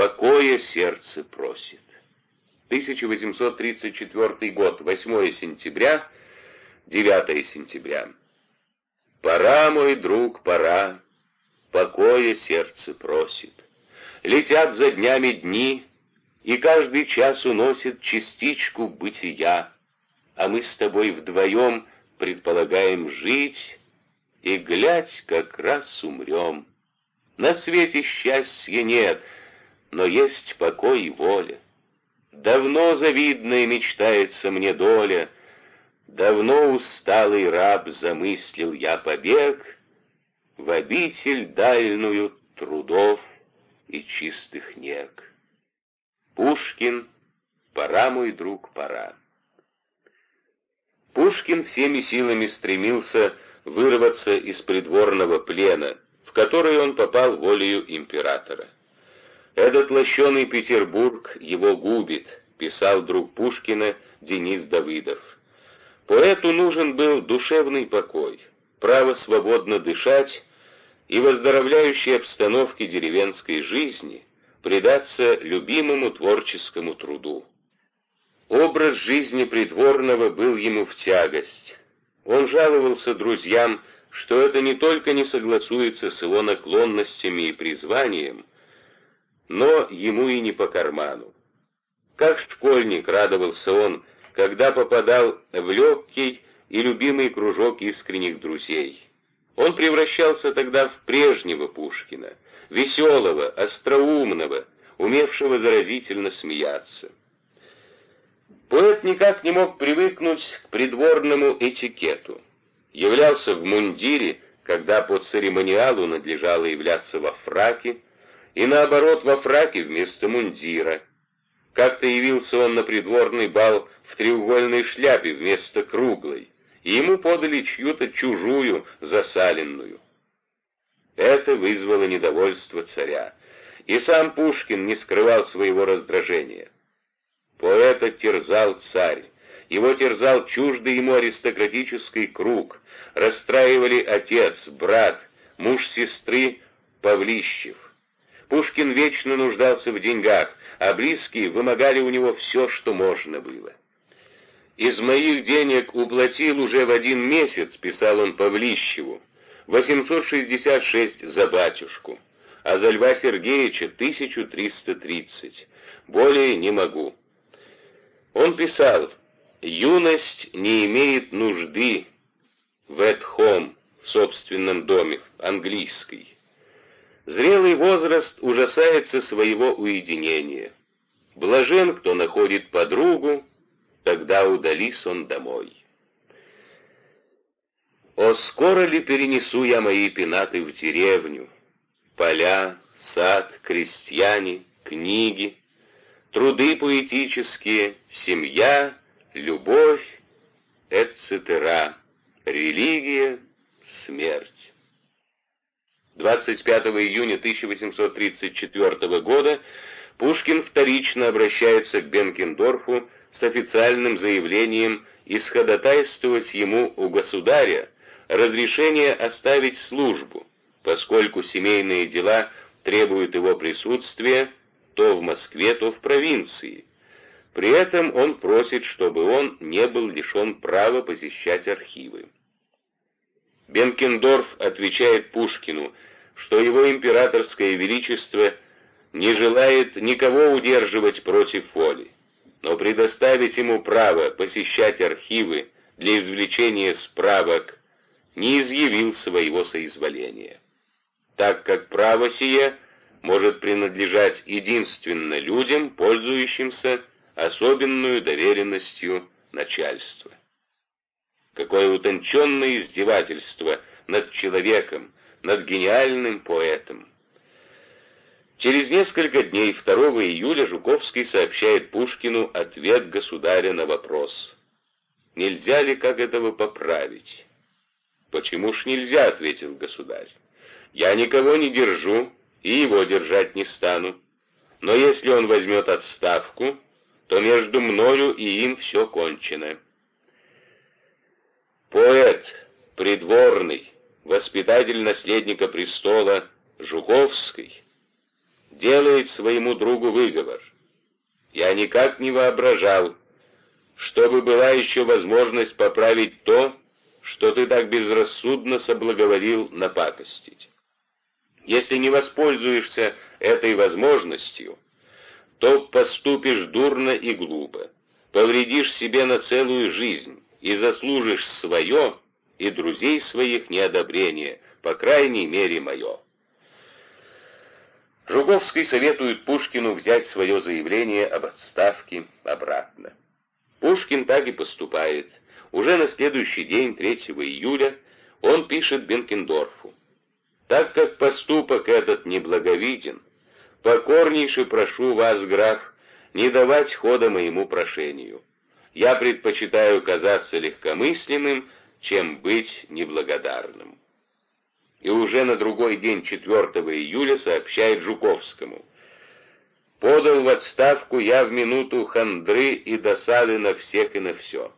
покоя сердце просит. 1834 год, 8 сентября, 9 сентября. Пора, мой друг, пора, покоя сердце просит. Летят за днями дни, и каждый час уносит частичку бытия, а мы с тобой вдвоем предполагаем жить, и, глядь, как раз умрем. На свете счастья нет, но есть покой и воля. Давно завидная мечтается мне доля, Давно усталый раб замыслил я побег В обитель дальную трудов и чистых нег. Пушкин, пора, мой друг, пора. Пушкин всеми силами стремился вырваться из придворного плена, в который он попал волею императора. «Этот лощеный Петербург его губит», — писал друг Пушкина Денис Давыдов. Поэту нужен был душевный покой, право свободно дышать и выздоровляющей обстановке деревенской жизни предаться любимому творческому труду. Образ жизни придворного был ему в тягость. Он жаловался друзьям, что это не только не согласуется с его наклонностями и призванием, но ему и не по карману. Как школьник радовался он, когда попадал в легкий и любимый кружок искренних друзей. Он превращался тогда в прежнего Пушкина, веселого, остроумного, умевшего заразительно смеяться. Поэт никак не мог привыкнуть к придворному этикету. Являлся в мундире, когда по церемониалу надлежало являться во фраке, и наоборот во фраке вместо мундира. Как-то явился он на придворный бал в треугольной шляпе вместо круглой, и ему подали чью-то чужую засаленную. Это вызвало недовольство царя, и сам Пушкин не скрывал своего раздражения. Поэта терзал царь, его терзал чуждый ему аристократический круг, расстраивали отец, брат, муж сестры Павлищев. Пушкин вечно нуждался в деньгах, а близкие вымогали у него все, что можно было. «Из моих денег уплатил уже в один месяц», — писал он Павлищеву, «866 за батюшку, а за Льва Сергеевича 1330. Более не могу». Он писал, «Юность не имеет нужды в home, в собственном доме, английской. Зрелый возраст ужасается своего уединения. Блажен, кто находит подругу, тогда удались он домой. О, скоро ли перенесу я мои пенаты в деревню? Поля, сад, крестьяне, книги, труды поэтические, семья, любовь, etc., религия, смерть. 25 июня 1834 года Пушкин вторично обращается к Бенкендорфу с официальным заявлением исходатайствовать ему у государя разрешение оставить службу, поскольку семейные дела требуют его присутствия то в Москве, то в провинции. При этом он просит, чтобы он не был лишен права посещать архивы. Бенкендорф отвечает Пушкину, что его императорское величество не желает никого удерживать против воли, но предоставить ему право посещать архивы для извлечения справок не изъявил своего соизволения, так как право сие может принадлежать единственно людям, пользующимся особенную доверенностью начальства. Какое утонченное издевательство над человеком, над гениальным поэтом. Через несколько дней, 2 июля, Жуковский сообщает Пушкину ответ государя на вопрос. «Нельзя ли как этого поправить?» «Почему ж нельзя?» — ответил государь. «Я никого не держу и его держать не стану. Но если он возьмет отставку, то между мною и им все кончено». Поэт, придворный, воспитатель наследника престола Жуковский, делает своему другу выговор. Я никак не воображал, чтобы была еще возможность поправить то, что ты так безрассудно соблаговолил напакостить. Если не воспользуешься этой возможностью, то поступишь дурно и глупо, повредишь себе на целую жизнь и заслужишь свое и друзей своих неодобрение, по крайней мере мое. Жуковский советует Пушкину взять свое заявление об отставке обратно. Пушкин так и поступает. Уже на следующий день, 3 июля, он пишет Бенкендорфу. «Так как поступок этот неблаговиден, покорнейше прошу вас, граф, не давать хода моему прошению. Я предпочитаю казаться легкомысленным, чем быть неблагодарным» и уже на другой день 4 июля сообщает Жуковскому. «Подал в отставку я в минуту хандры и досады на всех и на все.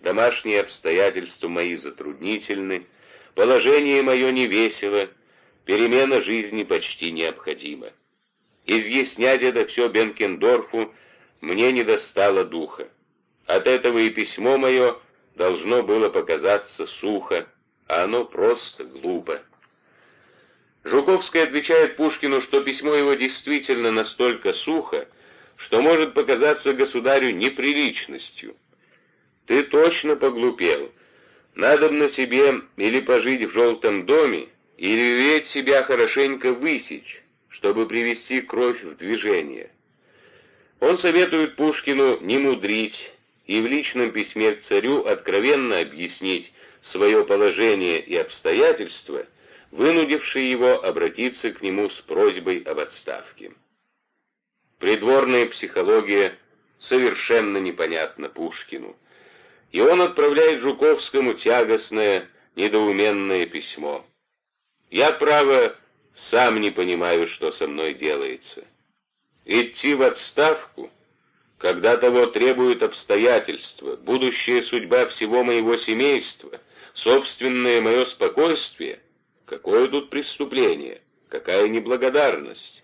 Домашние обстоятельства мои затруднительны, положение мое невесело, перемена жизни почти необходима. Изъяснять это все Бенкендорфу мне не достало духа. От этого и письмо мое должно было показаться сухо, а оно просто глупо. Жуковский отвечает Пушкину, что письмо его действительно настолько сухо, что может показаться государю неприличностью. «Ты точно поглупел. Надобно тебе или пожить в желтом доме, или ведь себя хорошенько высечь, чтобы привести кровь в движение». Он советует Пушкину не мудрить и в личном письме к царю откровенно объяснить свое положение и обстоятельства, вынудивший его обратиться к нему с просьбой об отставке. Придворная психология совершенно непонятна Пушкину, и он отправляет Жуковскому тягостное, недоуменное письмо. «Я, право, сам не понимаю, что со мной делается. Идти в отставку, когда того требуют обстоятельства, будущая судьба всего моего семейства, собственное мое спокойствие — Какое тут преступление? Какая неблагодарность?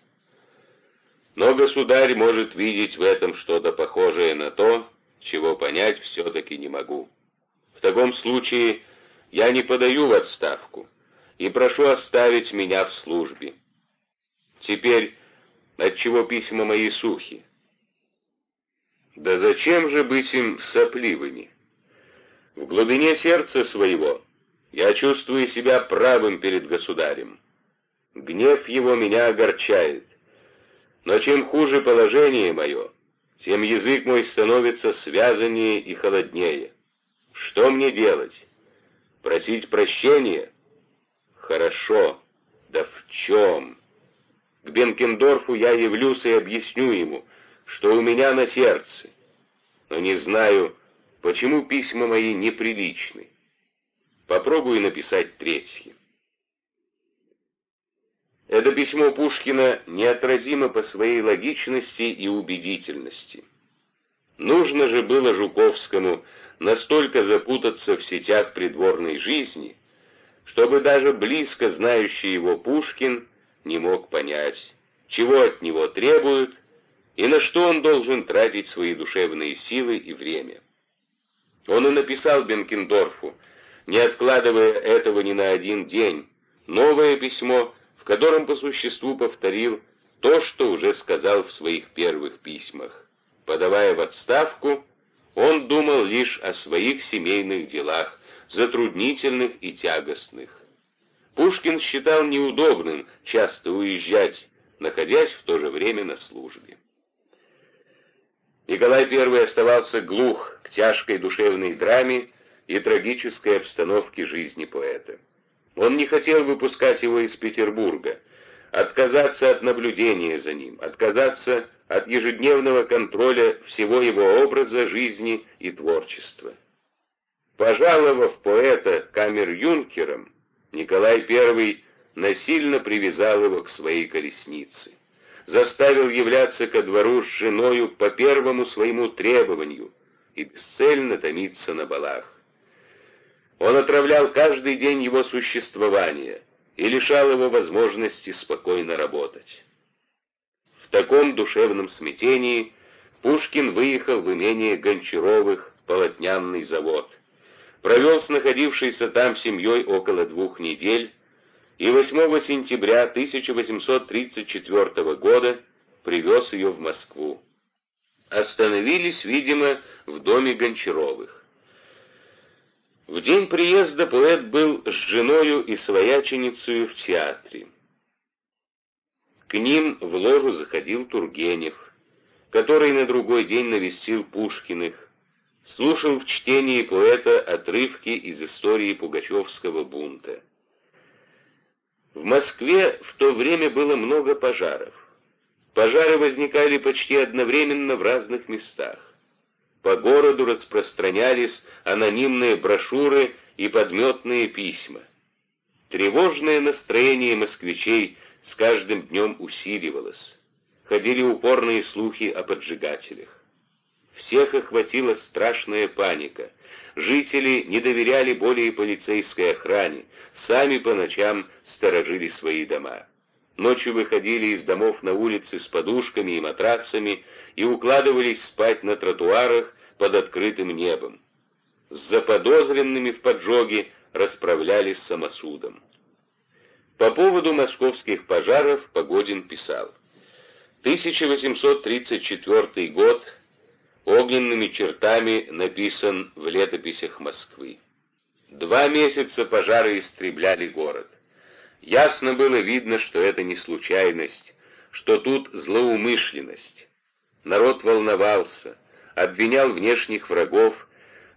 Но государь может видеть в этом что-то похожее на то, чего понять все-таки не могу. В таком случае я не подаю в отставку и прошу оставить меня в службе. Теперь, отчего письма мои сухи? Да зачем же быть им сопливыми? В глубине сердца своего я чувствую себя правым перед государем. Гнев его меня огорчает. Но чем хуже положение мое, тем язык мой становится связаннее и холоднее. Что мне делать? Просить прощения? Хорошо. Да в чем? К Бенкендорфу я явлюсь и объясню ему, что у меня на сердце. Но не знаю, почему письма мои неприличны. Попробую написать третье. Это письмо Пушкина неотразимо по своей логичности и убедительности. Нужно же было Жуковскому настолько запутаться в сетях придворной жизни, чтобы даже близко знающий его Пушкин не мог понять, чего от него требуют и на что он должен тратить свои душевные силы и время. Он и написал Бенкендорфу, не откладывая этого ни на один день, новое письмо, в котором по существу повторил то, что уже сказал в своих первых письмах. Подавая в отставку, он думал лишь о своих семейных делах, затруднительных и тягостных. Пушкин считал неудобным часто уезжать, находясь в то же время на службе. Николай I оставался глух к тяжкой душевной драме, и трагической обстановки жизни поэта. Он не хотел выпускать его из Петербурга, отказаться от наблюдения за ним, отказаться от ежедневного контроля всего его образа жизни и творчества. Пожаловав поэта камер-юнкером, Николай I насильно привязал его к своей колеснице, заставил являться ко двору с женою по первому своему требованию и бесцельно томиться на балах. Он отравлял каждый день его существования и лишал его возможности спокойно работать. таком душевном смятении Пушкин выехал в имение Гончаровых полотнянный завод. Провел с находившейся там семьей около двух недель, и 8 сентября 1834 года привез ее в Москву. Остановились, видимо, в доме Гончаровых. В день приезда поэт был с женою и свояченицей в театре. К ним в ложу заходил Тургенев, который на другой день навестил Пушкиных, слушал в чтении поэта отрывки из истории Пугачевского бунта. В Москве в то время было много пожаров. Пожары возникали почти одновременно в разных местах. По городу распространялись анонимные брошюры и подметные письма. Тревожное настроение москвичей с каждым днем усиливалось. Ходили упорные слухи о поджигателях. Всех охватила страшная паника. Жители не доверяли более полицейской охране, сами по ночам сторожили свои дома. Ночью выходили из домов на улицы с подушками и матрацами и укладывались спать на тротуарах под открытым небом. С заподозренными в поджоге расправлялись самосудом. По поводу московских пожаров Погодин писал. 1834 год огненными чертами написан в летописях Москвы. Два месяца пожары истребляли город. Ясно было видно, что это не случайность, что тут злоумышленность. Народ волновался, обвинял внешних врагов,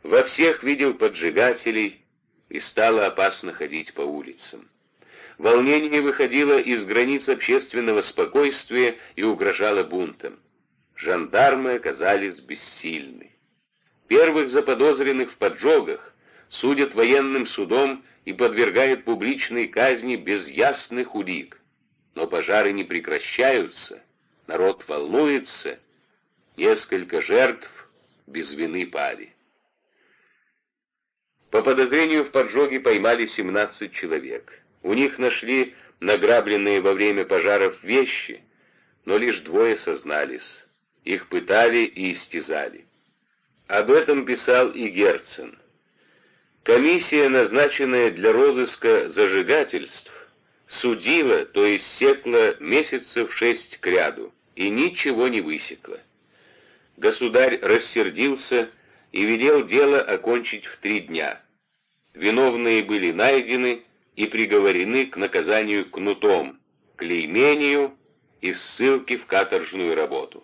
во всех видел поджигателей, и стало опасно ходить по улицам. Волнение выходило из границ общественного спокойствия и угрожало бунтом. Жандармы оказались бессильны. Первых заподозренных в поджогах судят военным судом и подвергают публичной казни без ясных улик. Но пожары не прекращаются, народ волнуется, несколько жертв без вины пали. По подозрению в поджоге поймали 17 человек. У них нашли награбленные во время пожаров вещи, но лишь двое сознались. Их пытали и истязали. Об этом писал и Герцен. Комиссия, назначенная для розыска зажигательств, судила, то есть секла месяцев шесть кряду, и ничего не высекла. Государь рассердился и велел дело окончить в три дня. Виновные были найдены и приговорены к наказанию кнутом, клеймению и ссылке в каторжную работу.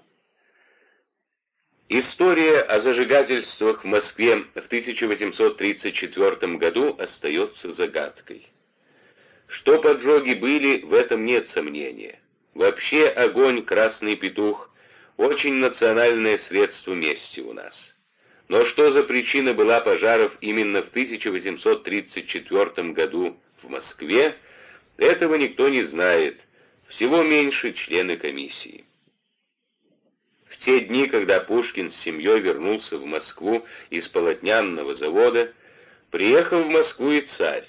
История о зажигательствах в Москве в 1834 году остается загадкой. Что поджоги были, в этом нет сомнения. Вообще огонь «Красный петух» — очень национальное средство мести у нас. Но что за причина была пожаров именно в 1834 году в Москве, этого никто не знает, всего меньше члены комиссии. В те дни, когда Пушкин с семьей вернулся в Москву из полотнянного завода, приехал в Москву и царь.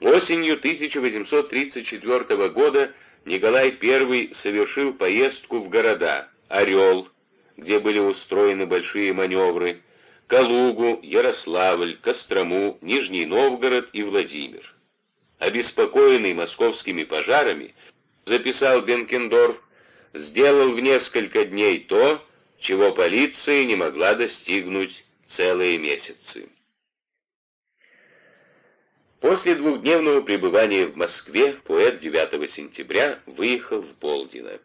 Осенью 1834 года Николай I совершил поездку в города Орел, где были устроены большие маневры, Калугу, Ярославль, Кострому, Нижний Новгород и Владимир. Обеспокоенный московскими пожарами, записал Бенкендорф, сделал в несколько дней то, чего полиция не могла достигнуть целые месяцы. После двухдневного пребывания в Москве поэт 9 сентября выехал в Болдино.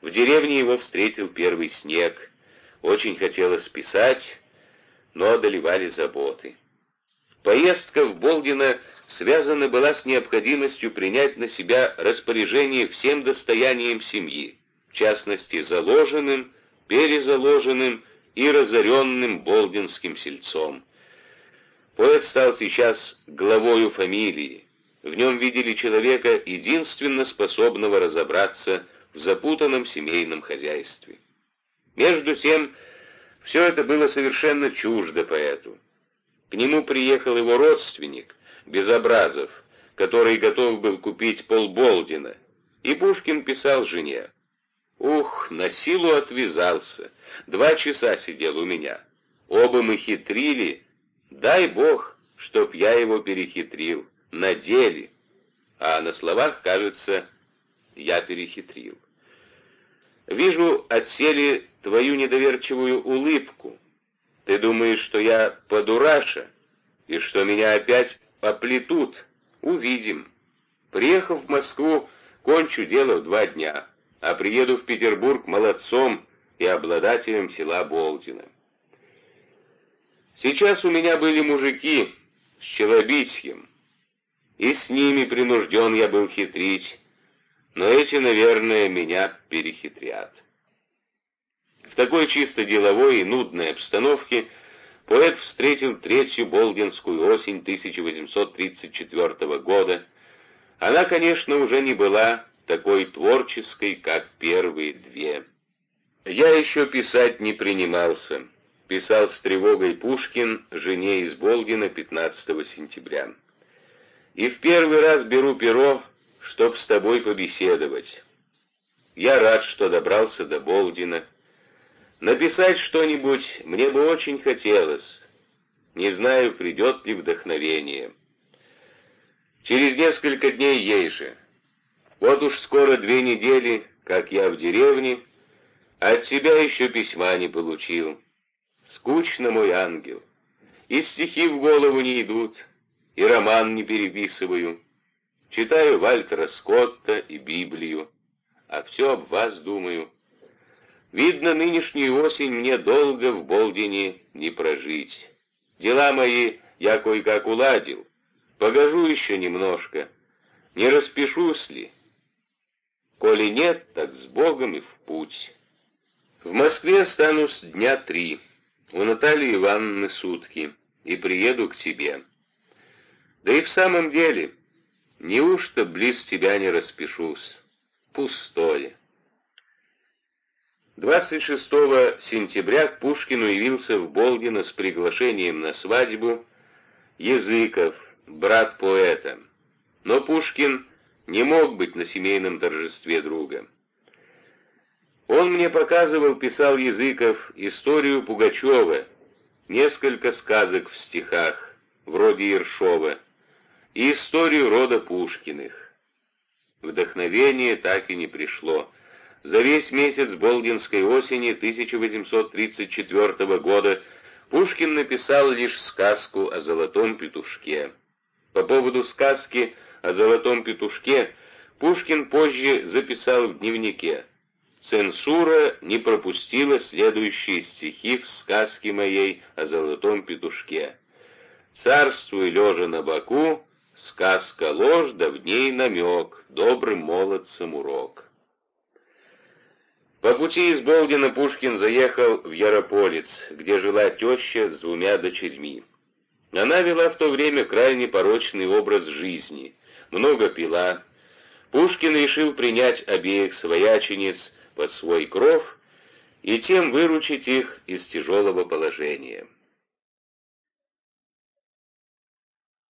В деревне его встретил первый снег. Очень хотелось писать, но одолевали заботы. Поездка в Болдино связана была с необходимостью принять на себя распоряжение всем достоянием семьи в частности заложенным, перезаложенным и разоренным болдинским сельцом. Поэт стал сейчас главою фамилии. В нем видели человека, единственно способного разобраться в запутанном семейном хозяйстве. Между тем, все это было совершенно чуждо поэту. К нему приехал его родственник, Безобразов, который готов был купить полболдина, и Пушкин писал жене, Ух, на силу отвязался. Два часа сидел у меня. Оба мы хитрили. Дай бог, чтоб я его перехитрил. На деле. А на словах, кажется, я перехитрил. Вижу отсели твою недоверчивую улыбку. Ты думаешь, что я подураша, и что меня опять оплетут? Увидим. Приехав в Москву, кончу дело в два дня, а приеду в Петербург молодцом и обладателем села Болдина. Сейчас у меня были мужики с Челобитьем, и с ними принужден я был хитрить, но эти, наверное, меня перехитрят. В такой чисто деловой и нудной обстановке поэт встретил третью Болдинскую осень 1834 года. Она, конечно, уже не была такой творческой, как первые две. Я еще писать не принимался. Писал с тревогой Пушкин жене из Болдина 15 сентября. И в первый раз беру перо, чтоб с тобой побеседовать. Я рад, что добрался до Болдина. Написать что-нибудь мне бы очень хотелось. Не знаю, придет ли вдохновение. Через несколько дней ей же. Вот уж скоро две недели, как я в деревне, от тебя еще письма не получил. Скучно, мой ангел. И стихи в голову не идут, и роман не переписываю. Читаю Вальтера Скотта и Библию, а все об вас думаю. Видно, нынешнюю осень мне долго в Болдине не прожить. Дела мои я кое-как уладил. Погожу еще немножко. Не распишусь ли? Коли нет, так с Богом и в путь. В Москве останусь дня три. У Натальи Ивановны сутки. И приеду к тебе. Да и в самом деле, неужто близ тебя не распишусь? Пустое. 26 сентября к Пушкину явился в Болгино с приглашением на свадьбу Языков, брат поэта. Но Пушкин не мог быть на семейном торжестве друга. Он мне показывал, писал Языков, историю Пугачева, несколько сказок в стихах, вроде Ершова, и историю рода Пушкиных. Вдохновение так и не пришло. За весь месяц Болдинской осени 1834 года Пушкин написал лишь сказку о золотом петушке. По поводу сказки о золотом петушке Пушкин позже записал в дневнике «Цензура не пропустила следующие стихи в сказке моей о золотом петушке. Царствуй лежа на боку, сказка ложь, да в ней намек, добрым молодцам урок». По пути из Болдина Пушкин заехал в Ярополец, где жила теща с двумя дочерьми. Она вела в то время крайне порочный образ жизни, много пила. Пушкин решил принять обеих своячениц под свой кров и тем выручить их из тяжелого положения.